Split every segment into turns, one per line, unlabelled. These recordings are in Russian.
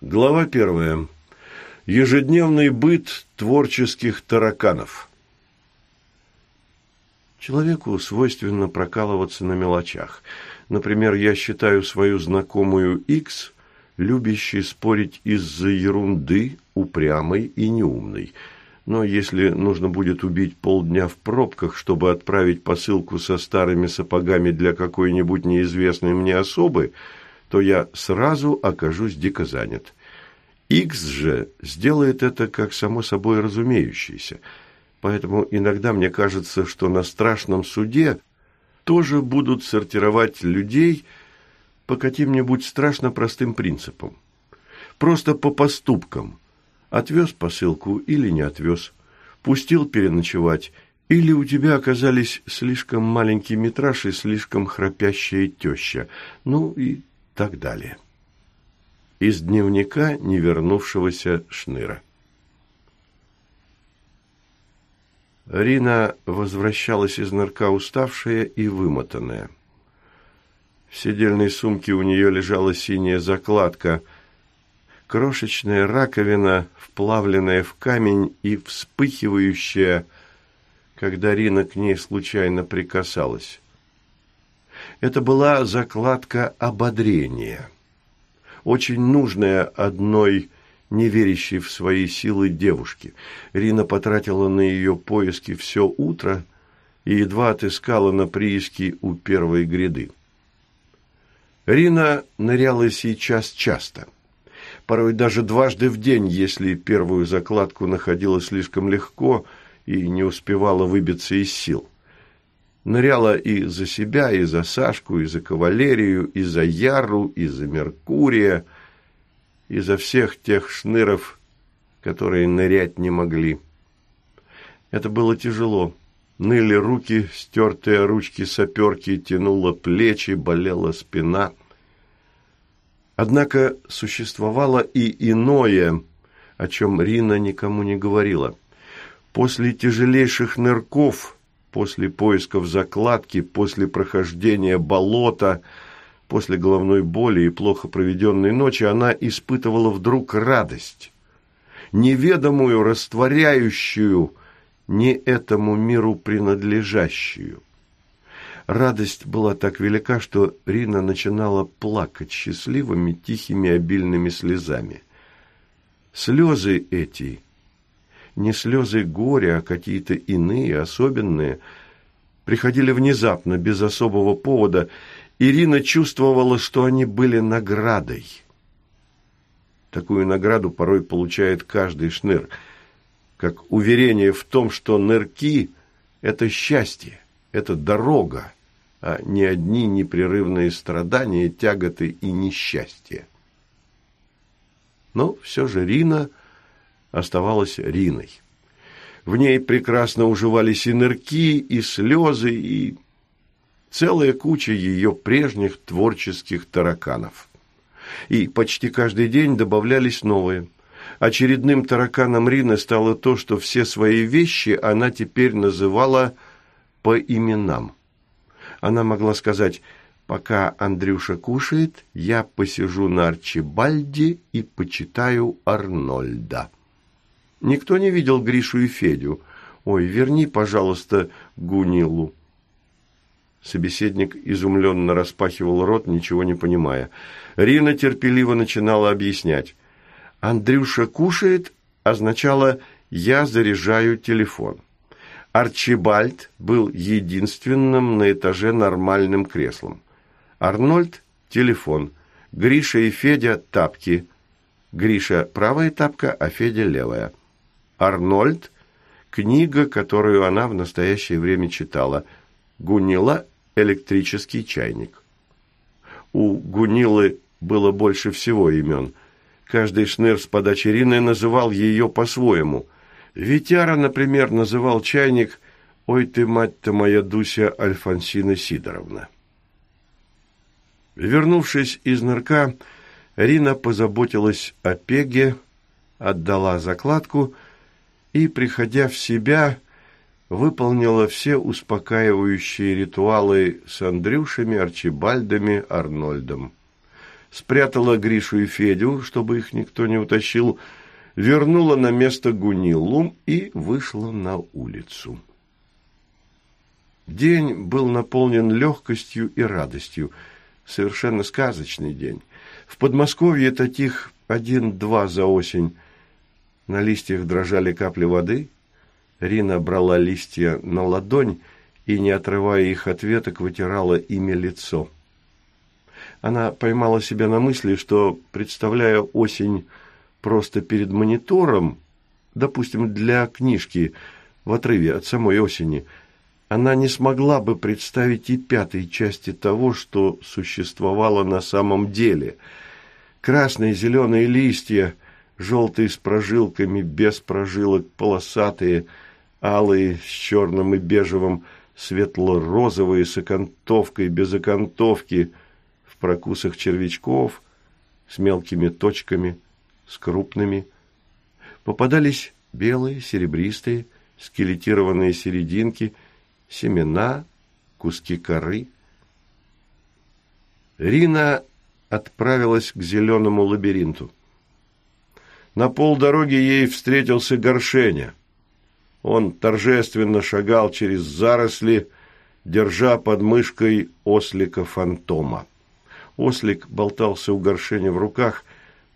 Глава первая. Ежедневный быт творческих тараканов. Человеку свойственно прокалываться на мелочах. Например, я считаю свою знакомую X любящей спорить из-за ерунды, упрямой и неумной. Но если нужно будет убить полдня в пробках, чтобы отправить посылку со старыми сапогами для какой-нибудь неизвестной мне особы, то я сразу окажусь дико занят. Икс же сделает это как само собой разумеющееся. Поэтому иногда мне кажется, что на страшном суде тоже будут сортировать людей по каким-нибудь страшно простым принципам. Просто по поступкам. Отвез посылку или не отвез. Пустил переночевать или у тебя оказались слишком маленький метраж и слишком храпящая теща. Ну и так далее. Из дневника невернувшегося Шныра. Рина возвращалась из нырка уставшая и вымотанная. В седельной сумке у нее лежала синяя закладка, крошечная раковина, вплавленная в камень и вспыхивающая, когда Рина к ней случайно прикасалась. Это была закладка ободрения, очень нужная одной не верящей в свои силы девушки. Рина потратила на ее поиски все утро и едва отыскала на прииске у первой гряды. Рина ныряла сейчас часто, порой даже дважды в день, если первую закладку находила слишком легко и не успевала выбиться из сил. Ныряла и за себя, и за Сашку, и за кавалерию, и за Яру, и за Меркурия, и за всех тех шныров, которые нырять не могли. Это было тяжело. Ныли руки, стертые ручки саперки, тянуло плечи, болела спина. Однако существовало и иное, о чем Рина никому не говорила. После тяжелейших нырков – После поисков закладки, после прохождения болота, после головной боли и плохо проведенной ночи она испытывала вдруг радость, неведомую, растворяющую, не этому миру принадлежащую. Радость была так велика, что Рина начинала плакать счастливыми, тихими, обильными слезами. Слезы эти – не слезы горя, а какие-то иные, особенные, приходили внезапно, без особого повода. Ирина чувствовала, что они были наградой. Такую награду порой получает каждый шныр, как уверение в том, что нырки – это счастье, это дорога, а не одни непрерывные страдания, тяготы и несчастья. Но все же Рина – оставалась Риной. В ней прекрасно уживались и нырки, и слезы, и целая куча ее прежних творческих тараканов. И почти каждый день добавлялись новые. Очередным тараканом Рины стало то, что все свои вещи она теперь называла по именам. Она могла сказать «Пока Андрюша кушает, я посижу на Арчибальде и почитаю Арнольда». Никто не видел Гришу и Федю. Ой, верни, пожалуйста, Гунилу. Собеседник изумленно распахивал рот, ничего не понимая. Рина терпеливо начинала объяснять. «Андрюша кушает» означало «я заряжаю телефон». Арчибальд был единственным на этаже нормальным креслом. Арнольд – телефон. Гриша и Федя – тапки. Гриша – правая тапка, а Федя – левая. Арнольд – книга, которую она в настоящее время читала. Гунила – электрический чайник. У Гунилы было больше всего имен. Каждый шныр с подачи Рины называл ее по-своему. Витяра, например, называл чайник «Ой ты, мать-то моя Дуся Альфонсина Сидоровна». Вернувшись из нырка, Рина позаботилась о Пеге, отдала закладку – и, приходя в себя, выполнила все успокаивающие ритуалы с Андрюшами, Арчибальдами, Арнольдом. спрятала Гришу и Федю, чтобы их никто не утащил, вернула на место Гунилу и вышла на улицу. День был наполнен легкостью и радостью. Совершенно сказочный день. В Подмосковье таких один-два за осень. На листьях дрожали капли воды. Рина брала листья на ладонь и, не отрывая их от веток, вытирала ими лицо. Она поймала себя на мысли, что, представляя осень просто перед монитором, допустим, для книжки в отрыве от самой осени – она не смогла бы представить и пятой части того, что существовало на самом деле. Красные зеленые листья, желтые с прожилками, без прожилок, полосатые, алые с черным и бежевым, светло-розовые с окантовкой, без окантовки, в прокусах червячков, с мелкими точками, с крупными. Попадались белые, серебристые, скелетированные серединки – семена, куски коры. Рина отправилась к зеленому лабиринту. На полдороги ей встретился Горшеня. Он торжественно шагал через заросли, держа под мышкой ослика-фантома. Ослик болтался у Горшеня в руках,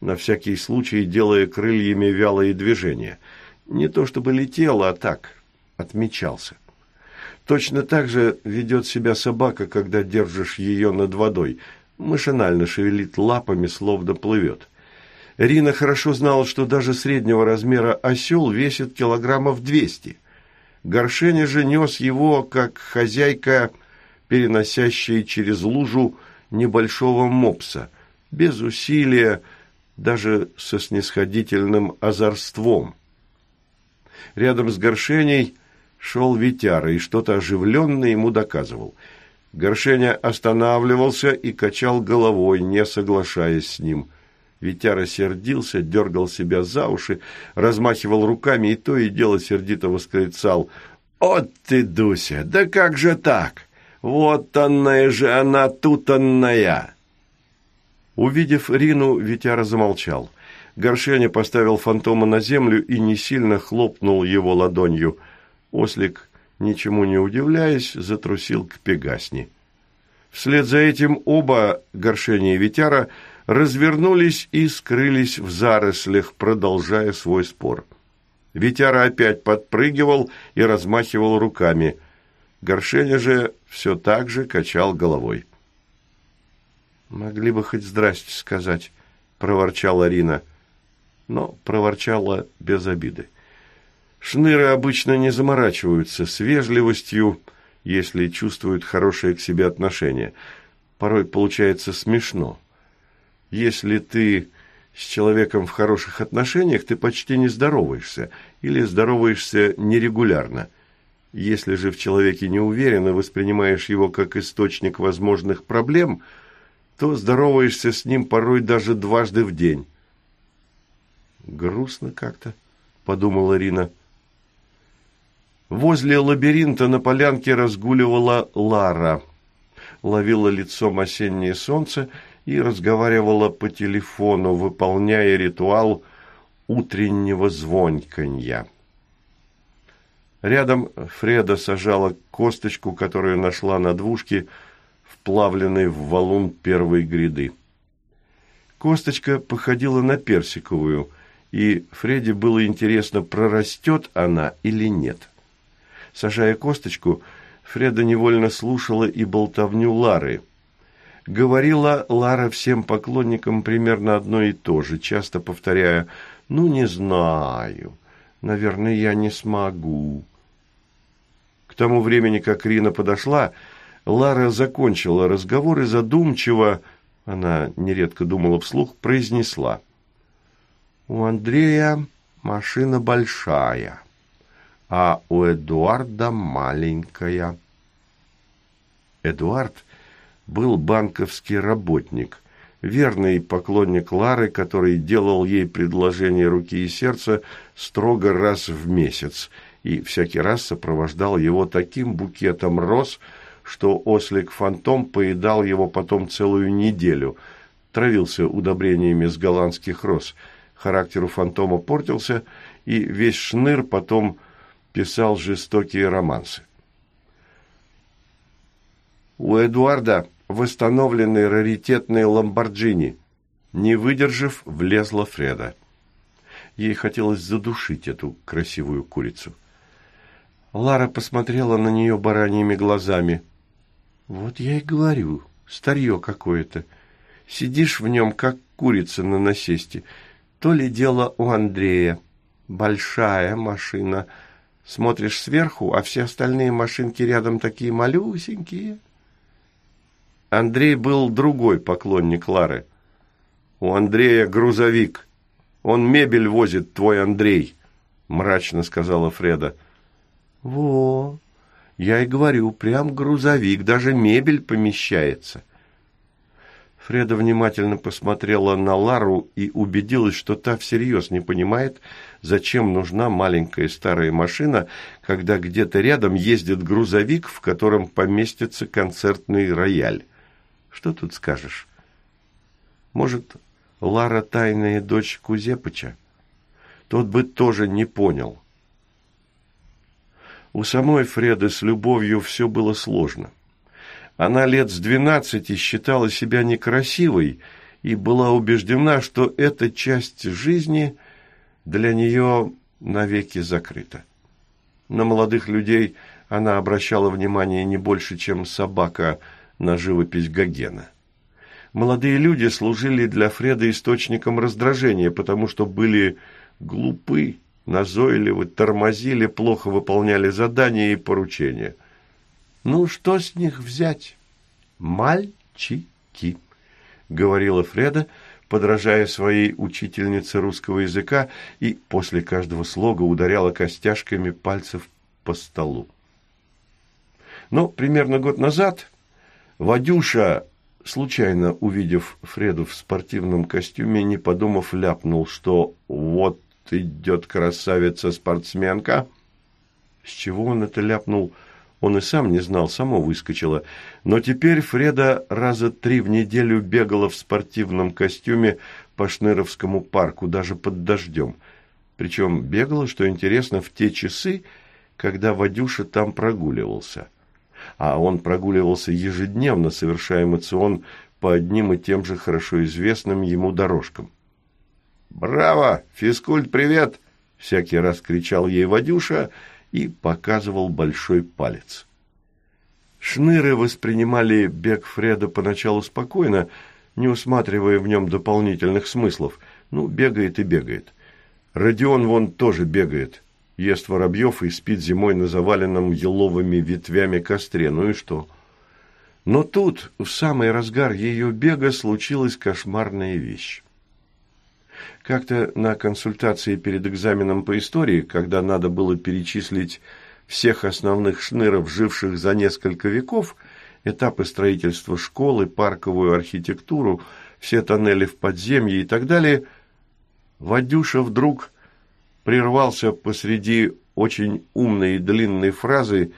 на всякий случай делая крыльями вялые движения. Не то чтобы летел, а так, отмечался. Точно так же ведет себя собака, когда держишь ее над водой. Машинально шевелит лапами, словно плывет. Рина хорошо знала, что даже среднего размера осел весит килограммов двести. Горшеня же нес его, как хозяйка, переносящая через лужу небольшого мопса, без усилия, даже со снисходительным озорством. Рядом с горшеней шел Витяра и что-то оживленно ему доказывал. Горшеня останавливался и качал головой, не соглашаясь с ним. Витяра сердился, дергал себя за уши, размахивал руками и то и дело сердито восклицал. «От ты, Дуся, да как же так? Вот анная же она, тут анная!» Увидев Рину, Витяра замолчал. Горшеня поставил фантома на землю и не сильно хлопнул его ладонью – Ослик, ничему не удивляясь, затрусил к Пегасни. Вслед за этим оба, Горшения и Витяра, развернулись и скрылись в зарослях, продолжая свой спор. Витяра опять подпрыгивал и размахивал руками. Горшеня же все так же качал головой. «Могли бы хоть здрасте сказать», — проворчала Рина, но проворчала без обиды. Шныры обычно не заморачиваются с вежливостью, если чувствуют хорошее к себе отношение. Порой получается смешно. Если ты с человеком в хороших отношениях, ты почти не здороваешься или здороваешься нерегулярно. Если же в человеке не уверен и воспринимаешь его как источник возможных проблем, то здороваешься с ним порой даже дважды в день. «Грустно как-то», — подумала Рина. Возле лабиринта на полянке разгуливала Лара, ловила лицом осеннее солнце и разговаривала по телефону, выполняя ритуал утреннего звоньканья. Рядом Фреда сажала косточку, которую нашла на двушке, вплавленной в валун первой гряды. Косточка походила на персиковую, и Фреде было интересно, прорастет она или нет. Сажая косточку, Фреда невольно слушала и болтовню Лары. Говорила Лара всем поклонникам примерно одно и то же, часто повторяя «Ну, не знаю, наверное, я не смогу». К тому времени, как Рина подошла, Лара закончила разговор и задумчиво, она нередко думала вслух, произнесла. «У Андрея машина большая» а у Эдуарда маленькая. Эдуард был банковский работник, верный поклонник Лары, который делал ей предложение руки и сердца строго раз в месяц и всякий раз сопровождал его таким букетом роз, что ослик-фантом поедал его потом целую неделю. травился удобрениями с голландских роз. Характер у фантома портился, и весь шныр потом писал жестокие романсы. У Эдуарда восстановленный раритетный ламборджини. Не выдержав, влезла Фреда. Ей хотелось задушить эту красивую курицу. Лара посмотрела на нее бараньими глазами. «Вот я и говорю, старье какое-то. Сидишь в нем, как курица на насесте. То ли дело у Андрея. Большая машина. Смотришь сверху, а все остальные машинки рядом такие малюсенькие». Андрей был другой поклонник Лары. «У Андрея грузовик. Он мебель возит, твой Андрей», – мрачно сказала Фреда. «Во, я и говорю, прям грузовик, даже мебель помещается». Фреда внимательно посмотрела на Лару и убедилась, что та всерьез не понимает, зачем нужна маленькая старая машина, когда где-то рядом ездит грузовик, в котором поместится концертный рояль. Что тут скажешь? Может, Лара тайная дочь Кузепыча? Тот бы тоже не понял. У самой Фреды с любовью все было сложно. Она лет с двенадцати считала себя некрасивой и была убеждена, что эта часть жизни для нее навеки закрыта. На молодых людей она обращала внимание не больше, чем собака – на живопись Гогена. Молодые люди служили для Фреда источником раздражения, потому что были глупы, назойливы, тормозили, плохо выполняли задания и поручения. «Ну, что с них взять? Мальчики», — говорила Фреда, подражая своей учительнице русского языка и после каждого слога ударяла костяшками пальцев по столу. Но примерно год назад Вадюша, случайно увидев Фреду в спортивном костюме, не подумав, ляпнул, что «вот идет красавица-спортсменка». С чего он это ляпнул, он и сам не знал, само выскочило. Но теперь Фреда раза три в неделю бегала в спортивном костюме по Шныровскому парку, даже под дождем. Причем бегала, что интересно, в те часы, когда Вадюша там прогуливался а он прогуливался ежедневно, совершая эмоцион по одним и тем же хорошо известным ему дорожкам. «Браво! Физкульт, привет!» – всякий раз кричал ей Вадюша и показывал большой палец. Шныры воспринимали бег Фреда поначалу спокойно, не усматривая в нем дополнительных смыслов. Ну, бегает и бегает. Родион вон тоже бегает ест воробьев и спит зимой на заваленном еловыми ветвями костре. Ну и что? Но тут, в самый разгар ее бега, случилась кошмарная вещь. Как-то на консультации перед экзаменом по истории, когда надо было перечислить всех основных шныров, живших за несколько веков, этапы строительства школы, парковую архитектуру, все тоннели в подземье и так далее, Вадюша вдруг прервался посреди очень умной и длинной фразы,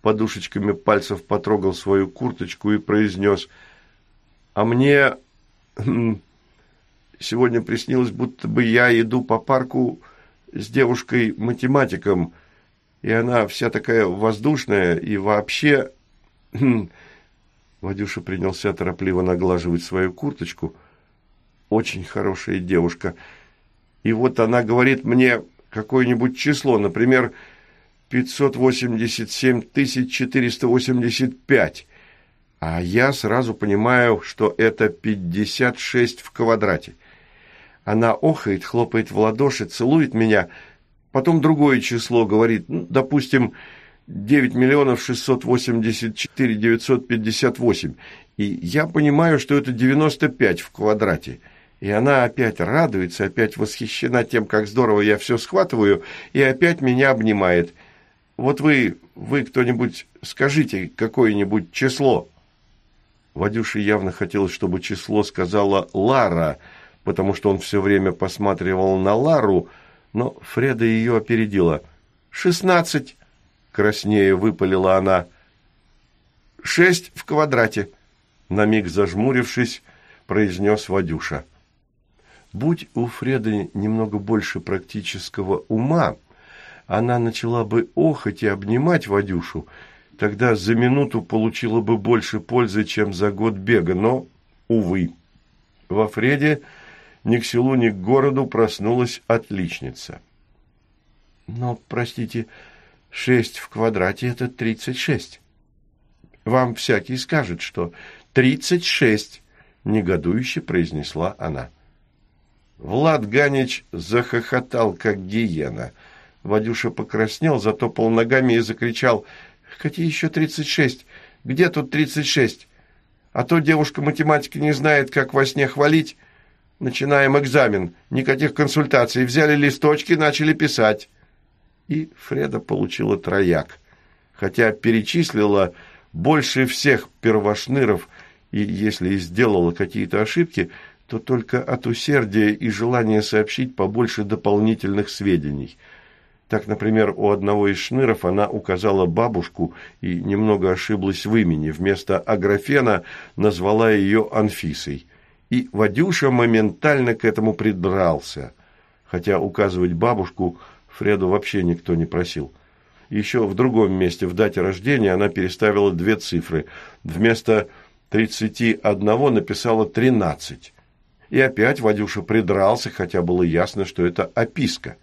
подушечками пальцев потрогал свою курточку и произнес «А мне хм, сегодня приснилось, будто бы я иду по парку с девушкой-математиком, и она вся такая воздушная и вообще...» хм, Вадюша принялся торопливо наглаживать свою курточку. «Очень хорошая девушка». И вот она говорит мне какое-нибудь число, например, 587 485. А я сразу понимаю, что это 56 в квадрате. Она охает, хлопает в ладоши, целует меня, потом другое число говорит, ну, допустим, 9 миллионов 684 958. И я понимаю, что это 95 в квадрате. И она опять радуется, опять восхищена тем, как здорово я все схватываю, и опять меня обнимает. Вот вы, вы кто-нибудь скажите какое-нибудь число. Вадюше явно хотелось, чтобы число сказала Лара, потому что он все время посматривал на Лару, но Фреда ее опередила. «Шестнадцать!» — краснее выпалила она. «Шесть в квадрате!» На миг зажмурившись, произнес Вадюша. Будь у Фреды немного больше практического ума, она начала бы охоть и обнимать Вадюшу, тогда за минуту получила бы больше пользы, чем за год бега, но, увы. Во Фреде ни к селу, ни к городу проснулась отличница. Но, простите, шесть в квадрате – это тридцать шесть. Вам всякий скажет, что тридцать шесть, негодующе произнесла она. Влад Ганич захохотал, как гиена. Вадюша покраснел, затопал ногами и закричал. «Какие еще тридцать шесть? Где тут тридцать шесть? А то девушка математики не знает, как во сне хвалить. Начинаем экзамен. Никаких консультаций. Взяли листочки, начали писать». И Фреда получила трояк. Хотя перечислила больше всех первошныров, и если и сделала какие-то ошибки – то только от усердия и желания сообщить побольше дополнительных сведений. Так, например, у одного из шныров она указала бабушку и немного ошиблась в имени. Вместо Аграфена назвала ее Анфисой. И Вадюша моментально к этому придрался. Хотя указывать бабушку Фреду вообще никто не просил. Еще в другом месте, в дате рождения, она переставила две цифры. Вместо 31 написала 13. И опять Вадюша придрался, хотя было ясно, что это описка.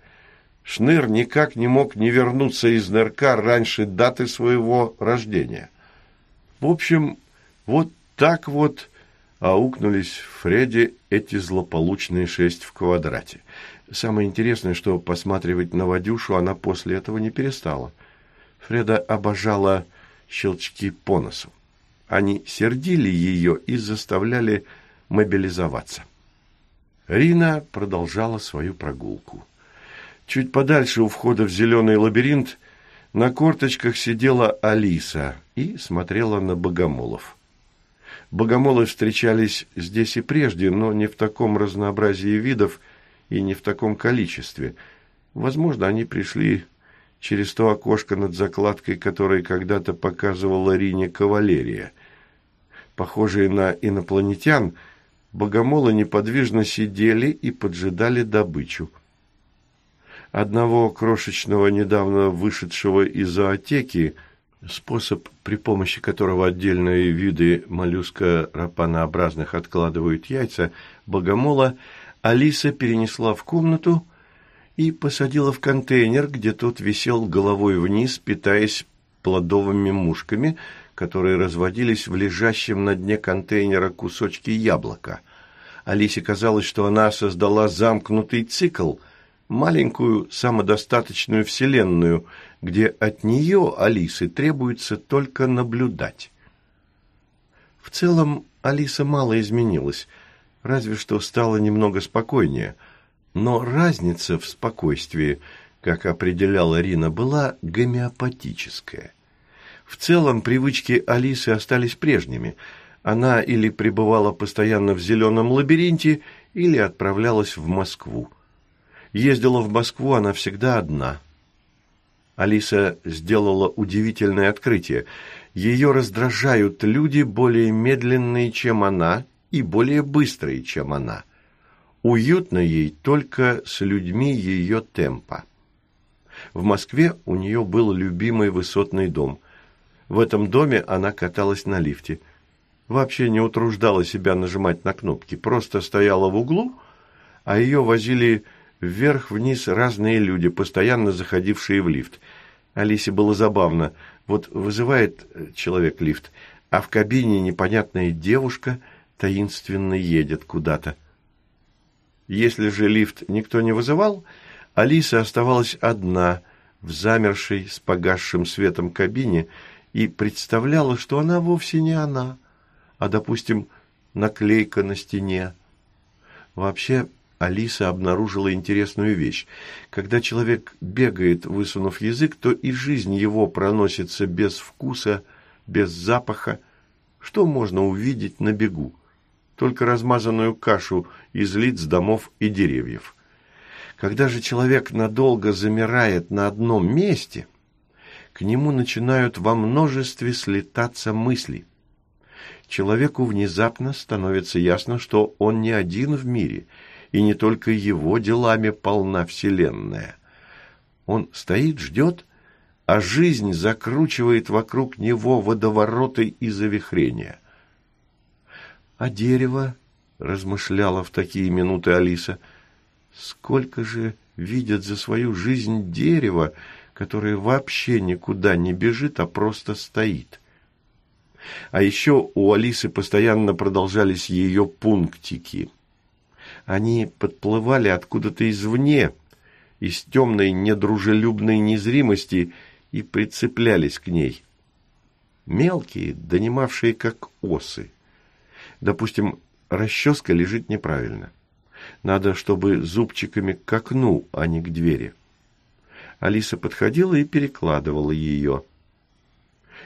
Шныр никак не мог не вернуться из НРК раньше даты своего рождения. В общем, вот так вот аукнулись Фредди эти злополучные шесть в квадрате. Самое интересное, что посматривать на Вадюшу она после этого не перестала. Фреда обожала щелчки по носу. Они сердили ее и заставляли мобилизоваться. Рина продолжала свою прогулку. Чуть подальше у входа в зеленый лабиринт на корточках сидела Алиса и смотрела на богомолов. Богомолы встречались здесь и прежде, но не в таком разнообразии видов и не в таком количестве. Возможно, они пришли через то окошко над закладкой, которое когда-то показывала Рине кавалерия. Похожие на инопланетян – Богомолы неподвижно сидели и поджидали добычу. Одного крошечного, недавно вышедшего из зоотеки, способ, при помощи которого отдельные виды моллюска-рапанообразных откладывают яйца, богомола, Алиса перенесла в комнату и посадила в контейнер, где тот висел головой вниз, питаясь плодовыми мушками – которые разводились в лежащем на дне контейнера кусочке яблока. Алисе казалось, что она создала замкнутый цикл, маленькую самодостаточную вселенную, где от нее, Алисы, требуется только наблюдать. В целом Алиса мало изменилась, разве что стала немного спокойнее. Но разница в спокойствии, как определяла Рина, была гомеопатическая. В целом привычки Алисы остались прежними. Она или пребывала постоянно в зеленом лабиринте, или отправлялась в Москву. Ездила в Москву она всегда одна. Алиса сделала удивительное открытие. Ее раздражают люди более медленные, чем она, и более быстрые, чем она. Уютно ей только с людьми ее темпа. В Москве у нее был любимый высотный дом – в этом доме она каталась на лифте. Вообще не утруждала себя нажимать на кнопки, просто стояла в углу, а ее возили вверх-вниз разные люди, постоянно заходившие в лифт. Алисе было забавно. Вот вызывает человек лифт, а в кабине непонятная девушка таинственно едет куда-то. Если же лифт никто не вызывал, Алиса оставалась одна в замершей с погасшим светом кабине и представляла, что она вовсе не она, а, допустим, наклейка на стене. Вообще, Алиса обнаружила интересную вещь. Когда человек бегает, высунув язык, то и жизнь его проносится без вкуса, без запаха. Что можно увидеть на бегу? Только размазанную кашу из лиц, домов и деревьев. Когда же человек надолго замирает на одном месте – к нему начинают во множестве слетаться мысли. человеку внезапно становится ясно, что он не один в мире, и не только его делами полна Вселенная. Он стоит, ждет, а жизнь закручивает вокруг него водовороты и завихрения. А дерево, размышляла в такие минуты Алиса, сколько же видят за свою жизнь дерево, которое вообще никуда не бежит, а просто стоит. А еще у Алисы постоянно продолжались ее пунктики. Они подплывали откуда-то извне, из темной недружелюбной незримости, и прицеплялись к ней. Мелкие, донимавшие как осы. Допустим, расческа лежит неправильно. Надо, чтобы зубчиками к окну, а не к двери. Алиса подходила и перекладывала ее.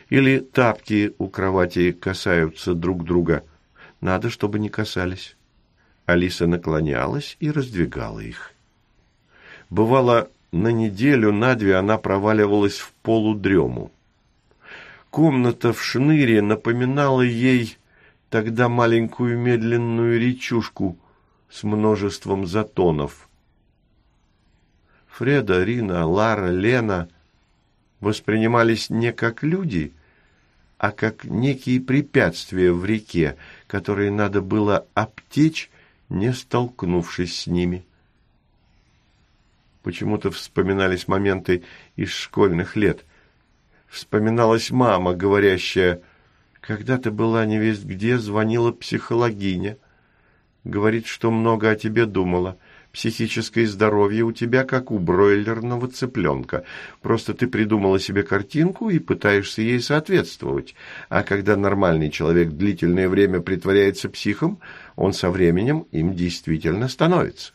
Или тапки у кровати касаются друг друга. Надо, чтобы не касались. Алиса наклонялась и раздвигала их. Бывало, на неделю, на две она проваливалась в полудрему. Комната в шныре напоминала ей тогда маленькую медленную речушку с множеством затонов. Фреда, Рина, Лара, Лена воспринимались не как люди, а как некие препятствия в реке, которые надо было обтечь, не столкнувшись с ними. Почему-то вспоминались моменты из школьных лет. Вспоминалась мама, говорящая, «Когда ты была невесть где, звонила психологиня. Говорит, что много о тебе думала. Психическое здоровье у тебя как у бройлерного цыпленка. Просто ты придумала себе картинку и пытаешься ей соответствовать. А когда нормальный человек длительное время притворяется психом, он со временем им действительно становится.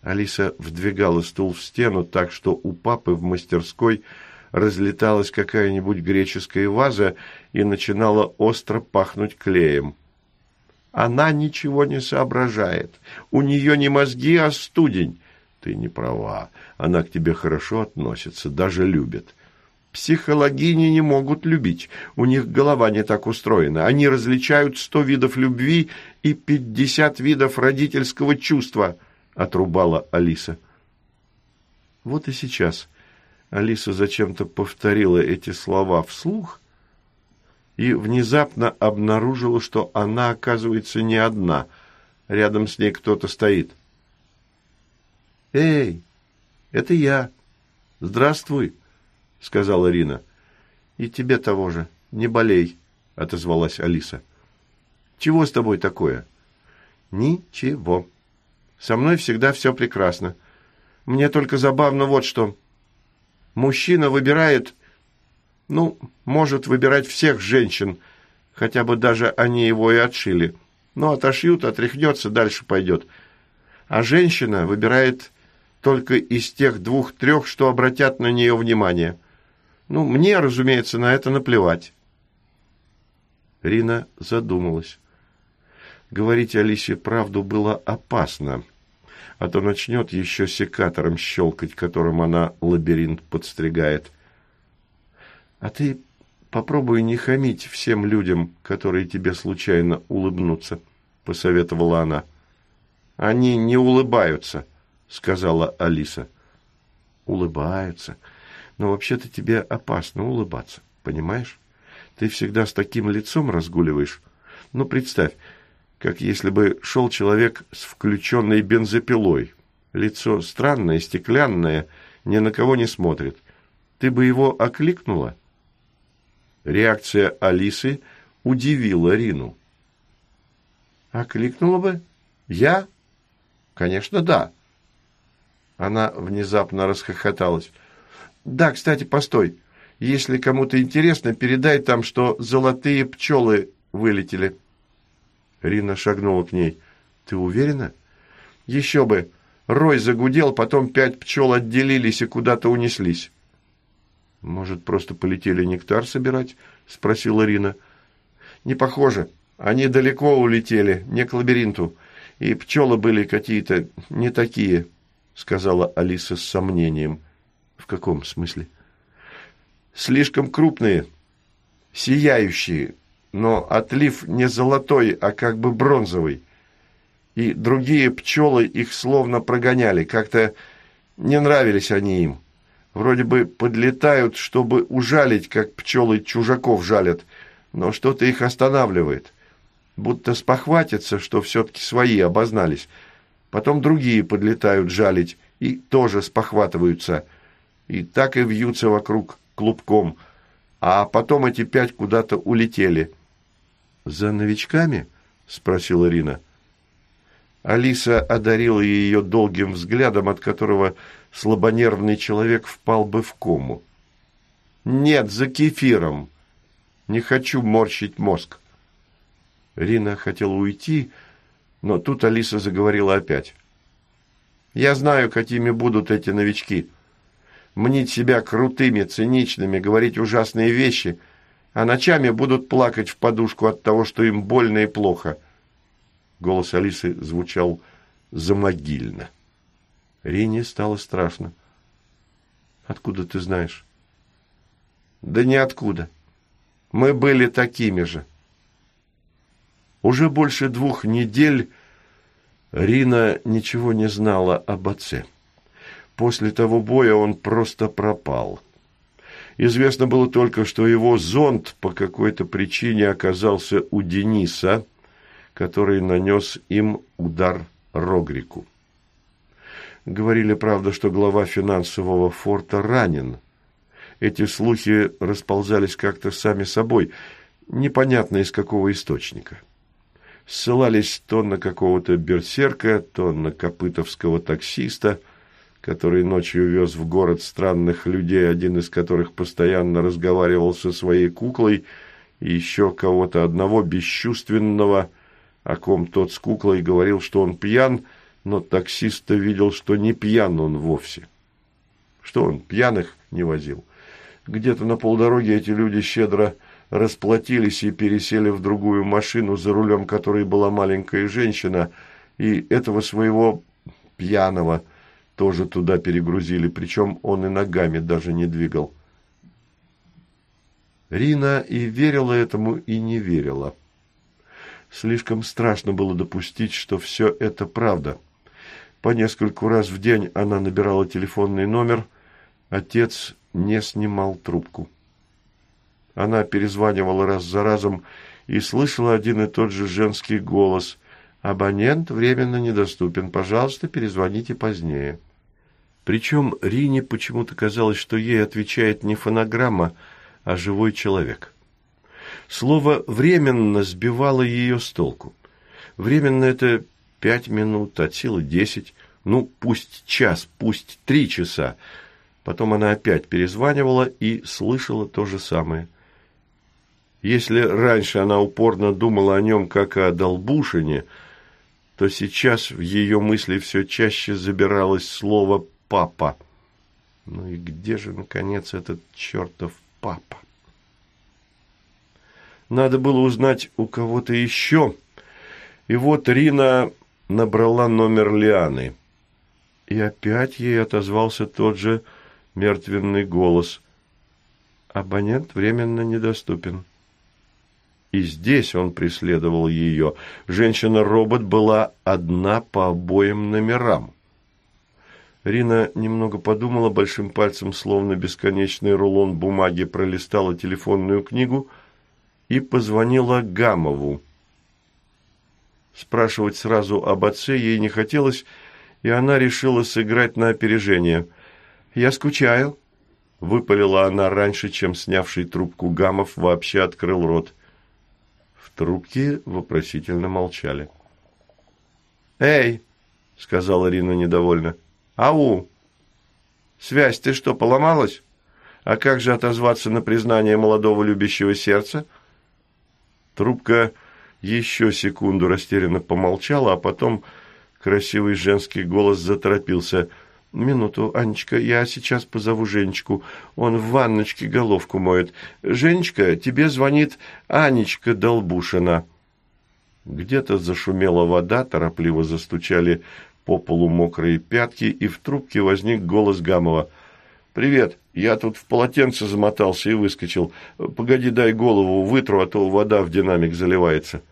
Алиса вдвигала стул в стену так, что у папы в мастерской разлеталась какая-нибудь греческая ваза и начинала остро пахнуть клеем. Она ничего не соображает. У нее не мозги, а студень. Ты не права. Она к тебе хорошо относится, даже любит. Психологини не могут любить. У них голова не так устроена. Они различают сто видов любви и пятьдесят видов родительского чувства, отрубала Алиса. Вот и сейчас Алиса зачем-то повторила эти слова вслух, и внезапно обнаружила, что она, оказывается, не одна. Рядом с ней кто-то стоит. «Эй, это я. Здравствуй», — сказала Рина. «И тебе того же. Не болей», — отозвалась Алиса. «Чего с тобой такое?» «Ничего. Со мной всегда все прекрасно. Мне только забавно вот что. Мужчина выбирает ну, может выбирать всех женщин, хотя бы даже они его и отшили. Ну, отошьют, отряхнется, дальше пойдет. А женщина выбирает только из тех двух-трех, что обратят на нее внимание. Ну, мне, разумеется, на это наплевать. Рина задумалась. Говорить Алисе правду было опасно, а то начнет еще секатором щелкать, которым она лабиринт подстригает. А ты попробуй не хамить всем людям, которые тебе случайно улыбнутся, посоветовала она. Они не улыбаются, сказала Алиса. Улыбаются. Но вообще-то тебе опасно улыбаться, понимаешь? Ты всегда с таким лицом разгуливаешь. Ну, представь, как если бы шел человек с включенной бензопилой. Лицо странное, стеклянное, ни на кого не смотрит. Ты бы его окликнула, Реакция Алисы удивила Рину. «Окликнула бы? Я? Конечно, да». Она внезапно расхохоталась. «Да, кстати, постой. Если кому-то интересно, передай там, что золотые пчелы вылетели». Рина шагнула к ней. «Ты уверена?» «Еще бы. Рой загудел, потом пять пчел отделились и куда-то унеслись». «Может, просто полетели нектар собирать?» – спросила Рина. «Не похоже. Они далеко улетели, не к лабиринту. И пчелы были какие-то не такие», – сказала Алиса с сомнением. «В каком смысле?» «Слишком крупные, сияющие, но отлив не золотой, а как бы бронзовый. И другие пчелы их словно прогоняли, как-то не нравились они им. Вроде бы подлетают, чтобы ужалить, как пчелы чужаков жалят, но что-то их останавливает. Будто спохватятся, что все-таки свои обознались. Потом другие подлетают жалить и тоже спохватываются. И так и вьются вокруг клубком. А потом эти пять куда-то улетели. «За новичками?» – спросила Ирина. Алиса одарила ее долгим взглядом, от которого слабонервный человек впал бы в кому. «Нет, за кефиром. Не хочу морщить мозг». Рина хотела уйти, но тут Алиса заговорила опять. «Я знаю, какими будут эти новички. Мнить себя крутыми, циничными, говорить ужасные вещи, а ночами будут плакать в подушку от того, что им больно и плохо». Голос Алисы звучал замогильно. Рине стало страшно. «Откуда ты знаешь?» «Да ниоткуда. Мы были такими же». Уже больше двух недель Рина ничего не знала об отце. После того боя он просто пропал. Известно было только, что его зонт по какой-то причине оказался у Дениса, который нанес им удар Рогрику. Говорили, правда, что глава финансового форта ранен. Эти слухи расползались как-то сами собой, непонятно из какого источника. Ссылались то на какого-то берсерка, то на копытовского таксиста, который ночью вез в город странных людей, один из которых постоянно разговаривал со своей куклой, и еще кого-то одного бесчувственного, о ком тот с куклой говорил, что он пьян – но таксист видел, что не пьян он вовсе. Что он, пьяных не возил? Где-то на полдороге эти люди щедро расплатились и пересели в другую машину, за рулем которой была маленькая женщина, и этого своего пьяного тоже туда перегрузили, причем он и ногами даже не двигал. Рина и верила этому, и не верила. Слишком страшно было допустить, что все это правда – по нескольку раз в день она набирала телефонный номер. Отец не снимал трубку. Она перезванивала раз за разом и слышала один и тот же женский голос. «Абонент временно недоступен. Пожалуйста, перезвоните позднее». Причем Рине почему-то казалось, что ей отвечает не фонограмма, а живой человек. Слово «временно» сбивало ее с толку. Временно – это пять минут, от силы десять, ну, пусть час, пусть три часа. Потом она опять перезванивала и слышала то же самое. Если раньше она упорно думала о нем как о Долбушине, то сейчас в ее мысли все чаще забиралось слово «папа». Ну и где же, наконец, этот чертов папа? Надо было узнать у кого-то еще. И вот Рина набрала номер Лианы. И опять ей отозвался тот же мертвенный голос. Абонент временно недоступен. И здесь он преследовал ее. Женщина-робот была одна по обоим номерам. Рина немного подумала, большим пальцем, словно бесконечный рулон бумаги, пролистала телефонную книгу и позвонила Гамову. Спрашивать сразу об отце ей не хотелось, и она решила сыграть на опережение. «Я скучаю», — выпалила она раньше, чем снявший трубку Гамов вообще открыл рот. В трубке вопросительно молчали. «Эй!» — сказала Рина недовольно. «Ау! Связь ты что, поломалась? А как же отозваться на признание молодого любящего сердца?» Трубка еще секунду растерянно помолчала, а потом красивый женский голос заторопился. «Минуту, Анечка, я сейчас позову Женечку. Он в ванночке головку моет. Женечка, тебе звонит Анечка Долбушина». Где-то зашумела вода, торопливо застучали по полу мокрые пятки, и в трубке возник голос Гамова. «Привет. Я тут в полотенце замотался и выскочил. Погоди, дай голову вытру, а то вода в динамик заливается».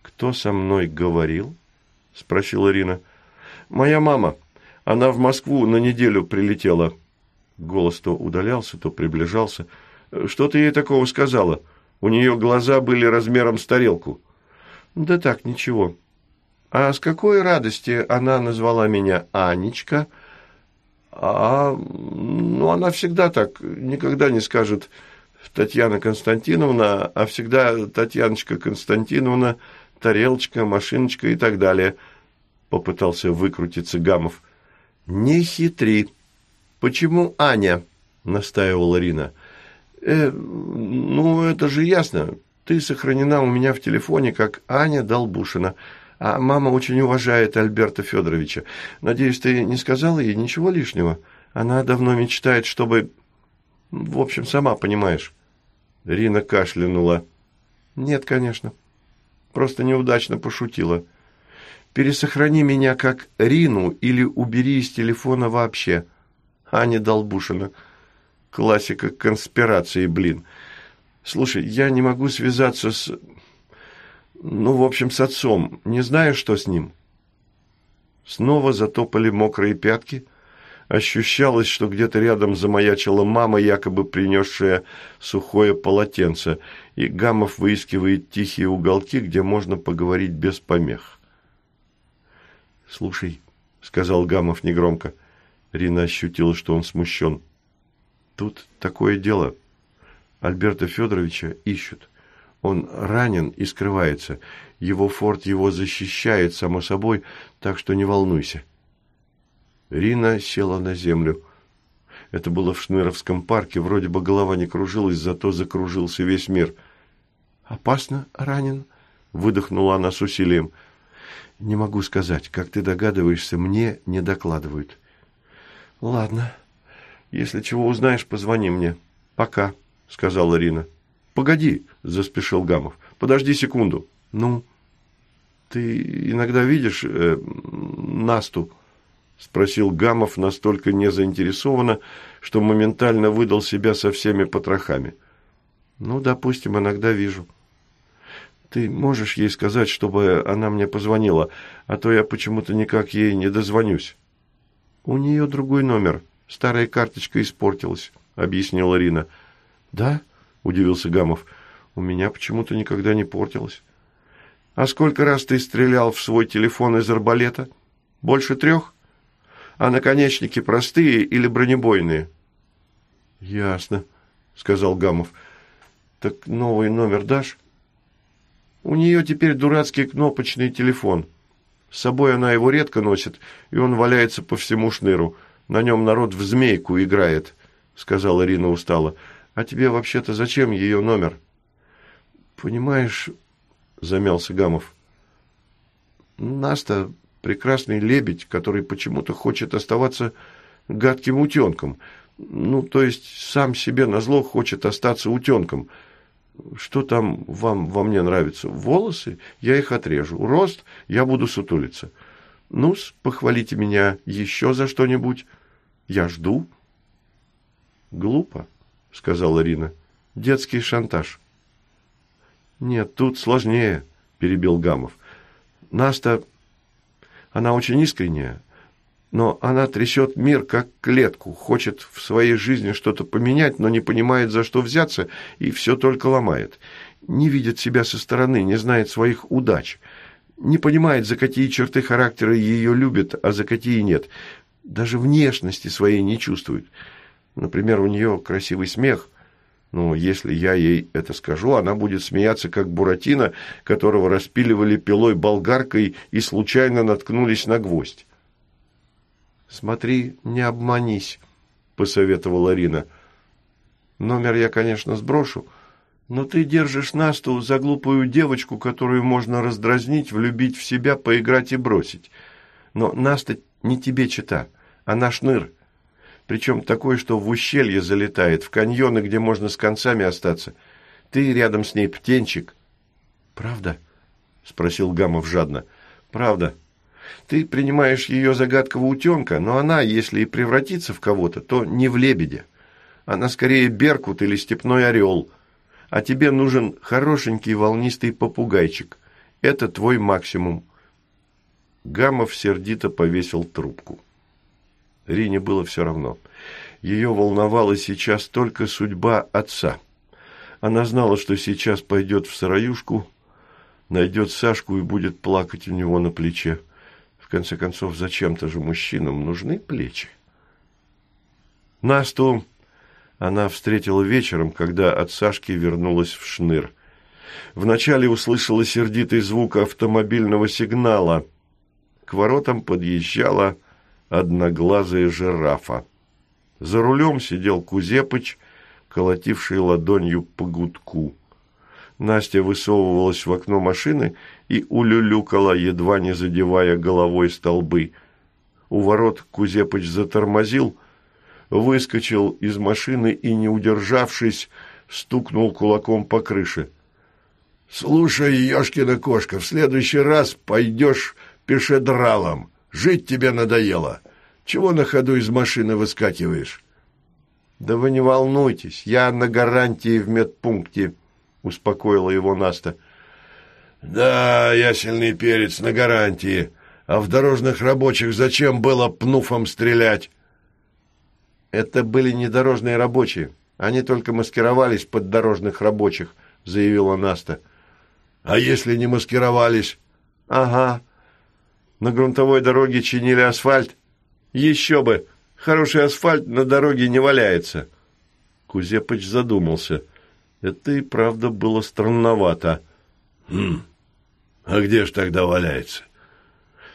«Кто со мной говорил?» – спросила Ирина.
«Моя мама. Она в Москву на неделю прилетела». Голос то удалялся, то приближался. «Что ты ей такого сказала? У нее глаза были размером с тарелку».
«Да так, ничего. А с какой радости она назвала меня Анечка?»
А, ну, она всегда так, никогда не скажет Татьяна Константиновна, а всегда Татьяночка Константиновна, тарелочка, машиночка и так далее. Попытался выкрутиться Гамов.
Не хитри. Почему Аня? Настаивала Рина.
Э, ну, это же ясно. Ты сохранена у меня в телефоне как Аня Долбушина. А мама очень уважает Альберта Федоровича. Надеюсь, ты не сказала ей ничего лишнего? Она давно мечтает, чтобы... В общем, сама понимаешь». Рина кашлянула. «Нет, конечно. Просто неудачно пошутила. Пересохрани меня как Рину или убери из телефона вообще. Аня Долбушина. Классика конспирации, блин. Слушай, я не могу связаться с... Ну, в общем, с отцом. Не знаю, что с ним. Снова затопали мокрые пятки. Ощущалось, что где-то рядом замаячила мама, якобы принесшая сухое полотенце, и Гамов выискивает тихие уголки, где можно поговорить без помех.
«Слушай», — сказал Гамов негромко, Рина ощутила, что он смущен. «Тут такое дело. Альберта Федоровича ищут. Он ранен и скрывается. Его форт его защищает, само собой, так что не волнуйся. Рина села на землю. Это было в Шныровском парке. Вроде бы голова не кружилась, зато закружился весь мир. «Опасно ранен?» — выдохнула она с усилием. «Не могу сказать. Как ты догадываешься, мне не докладывают». «Ладно. Если чего узнаешь, позвони мне. Пока», — сказала Рина.
«Погоди», – заспешил Гамов. «Подожди секунду».
«Ну?»
«Ты иногда видишь э, Насту?» – спросил Гамов настолько незаинтересованно, что моментально выдал себя со всеми потрохами.
«Ну, допустим, иногда вижу». «Ты можешь ей сказать, чтобы она мне позвонила, а то я почему-то никак ей не дозвонюсь». «У нее другой номер. Старая карточка испортилась», – объяснила Рина.
«Да?» – удивился Гамов. «У меня почему-то никогда не портилось». «А сколько раз ты стрелял в свой телефон из арбалета? Больше трех? А наконечники простые или бронебойные?»
«Ясно», – сказал Гамов. «Так новый номер дашь?»
«У нее теперь дурацкий кнопочный телефон. С собой она его редко носит, и он валяется по всему шныру. На нем народ в змейку играет», – сказала Ирина устало. А тебе вообще-то зачем ее номер?
Понимаешь, замялся Гамов.
Наста прекрасный лебедь, который почему-то хочет оставаться гадким утенком. Ну, то есть сам себе назло хочет остаться утенком. Что там вам во мне нравится? Волосы? Я их отрежу. Рост? Я буду сутулиться. ну похвалите меня еще за что-нибудь. Я жду. Глупо. – сказала Рина. «Детский шантаж». «Нет, тут сложнее», – перебил Гамов. «Наста, она очень искренняя, но она трясет мир как клетку, хочет в своей жизни что-то поменять, но не понимает, за что взяться, и все только ломает. Не видит себя со стороны, не знает своих удач, не понимает, за какие черты характера ее любят, а за какие нет. Даже внешности своей не чувствует». Например, у нее красивый смех. Но если я ей это скажу, она будет смеяться, как Буратино, которого распиливали пилой болгаркой и случайно наткнулись на гвоздь. «Смотри, не обманись», — посоветовала Рина. «Номер я, конечно, сброшу, но ты держишь Насту за глупую девочку, которую можно раздразнить, влюбить в себя, поиграть и бросить. Но Наста не тебе чита, она шныр» причем такой, что в ущелье залетает, в каньоны, где можно с концами остаться. Ты рядом с ней птенчик.
Правда? спросил Гамов жадно.
Правда. Ты принимаешь ее загадкового утенка, но она, если и превратится в кого-то, то не в лебедя. Она скорее беркут или степной орел. А тебе нужен хорошенький волнистый попугайчик. Это твой максимум. Гамов сердито повесил трубку. Рине было все равно. Ее волновала сейчас только судьба отца. Она знала, что сейчас пойдет в сыроюшку, найдет Сашку и будет плакать у него на плече. В конце концов, зачем-то же мужчинам нужны плечи. Насту она встретила вечером, когда от Сашки вернулась в шныр. Вначале услышала сердитый звук автомобильного сигнала. К воротам подъезжала одноглазая жирафа. За рулем сидел Кузепыч, колотивший ладонью по гудку. Настя высовывалась в окно машины и улюлюкала, едва не задевая головой столбы. У ворот Кузепыч затормозил, выскочил из машины и, не удержавшись, стукнул кулаком по крыше. «Слушай, ешкина кошка, в следующий раз пойдешь пешедралом. Жить тебе надоело. Чего на ходу из машины выскакиваешь?» «Да вы не волнуйтесь, я на гарантии в медпункте», — успокоила его Наста. «Да, ясельный перец на гарантии. А в дорожных рабочих зачем было пнуфом стрелять?» «Это были не дорожные рабочие. Они только маскировались под дорожных рабочих», — заявила Наста. «А если не маскировались?» «Ага. На грунтовой дороге чинили асфальт. Еще бы! Хороший асфальт на дороге не валяется». Кузепыч задумался. Это и правда было странновато.
«Хм, а где ж тогда валяется?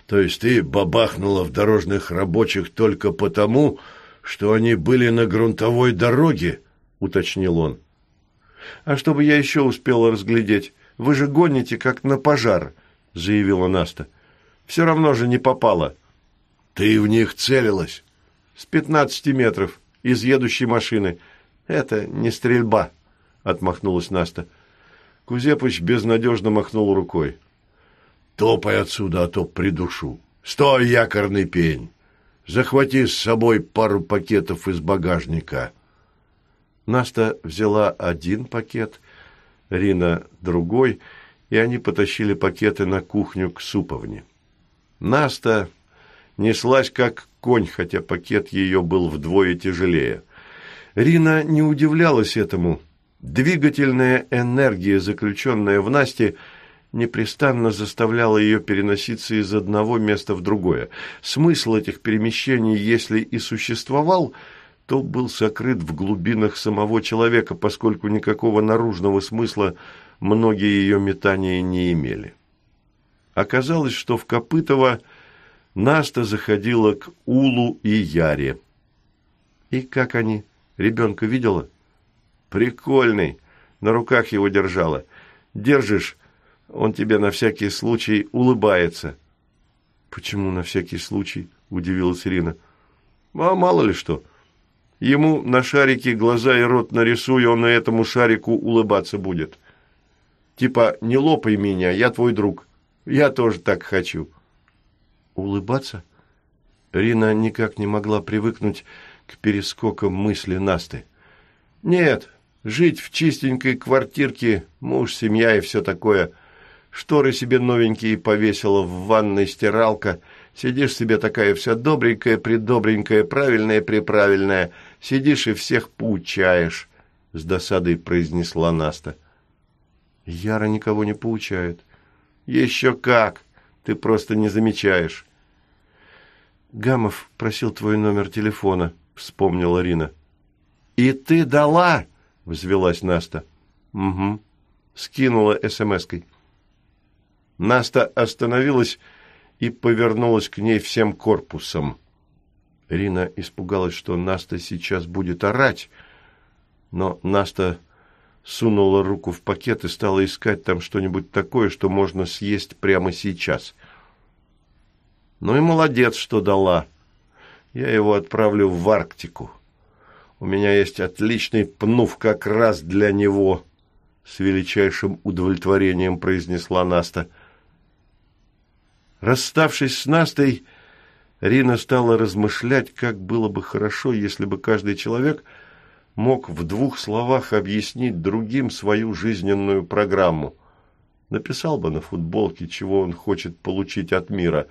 То есть ты бабахнула в дорожных рабочих только потому, что они были на грунтовой дороге?» — уточнил он.
«А чтобы я еще успела разглядеть, вы же гоните, как на пожар», — заявила Наста. «Все равно же не попала».
«Ты в них целилась?»
«С пятнадцати метров, из едущей машины. Это не стрельба», — отмахнулась Наста. Кузепыч безнадежно махнул рукой.
«Топай отсюда, а то придушу. Стой, якорный пень! Захвати с собой пару пакетов из багажника».
Наста взяла один пакет, Рина другой, и они потащили пакеты на кухню к суповне. Наста неслась как конь, хотя пакет ее был вдвое тяжелее. Рина не удивлялась этому. Двигательная энергия, заключенная в Насте, непрестанно заставляла ее переноситься из одного места в другое. Смысл этих перемещений, если и существовал – то был сокрыт в глубинах самого человека, поскольку никакого наружного смысла многие ее метания не имели. Оказалось, что в Копытово Наста заходила к Улу и Яре. И как они? Ребенка видела? Прикольный. На руках его держала. Держишь, он тебе на всякий случай улыбается. Почему на всякий случай? Удивилась Ирина. А мало ли что. Ему на шарике глаза и рот нарисую, он на этому шарику улыбаться будет. Типа, не лопай меня, я твой друг. Я тоже так хочу. Улыбаться? Рина никак не могла привыкнуть к перескокам мысли Насты. Нет, жить в чистенькой квартирке, муж, семья и все такое. Шторы себе новенькие повесила, в ванной стиралка – Сидишь себе такая вся добренькая, придобренькая, правильная, приправильная. Сидишь и всех поучаешь, — с досадой произнесла Наста. Яра никого не поучает. Еще как! Ты просто не замечаешь. Гамов просил твой номер телефона, — вспомнила Рина. И ты дала? — взвелась Наста. Угу. Скинула смс-кой. Наста остановилась и повернулась к ней всем корпусом. Рина испугалась, что Наста сейчас будет орать, но Наста сунула руку в пакет и стала искать там что-нибудь такое, что можно съесть прямо сейчас. Ну и молодец, что дала. Я его отправлю в Арктику. У меня есть отличный пнув как раз для него, с величайшим удовлетворением произнесла Наста. — Расставшись с Настой, Рина стала размышлять, как было бы хорошо, если бы каждый человек мог в двух словах объяснить другим свою жизненную программу. Написал бы на футболке, чего он хочет получить от мира.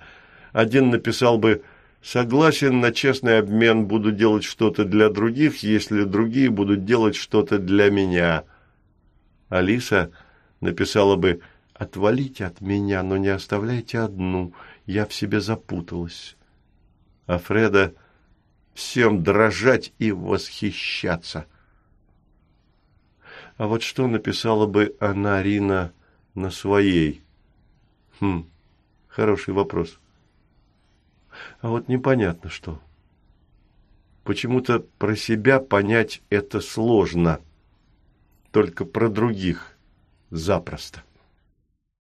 Один написал бы «Согласен на честный обмен, буду делать что-то для других, если другие будут делать что-то для меня». Алиса написала бы «Отвалите от меня, но не оставляйте одну, я в себе запуталась» а Фреда всем дрожать и восхищаться. А вот что написала бы она, Рина, на своей? Хм, хороший вопрос. А вот непонятно что. Почему-то про себя понять это сложно, только про других запросто.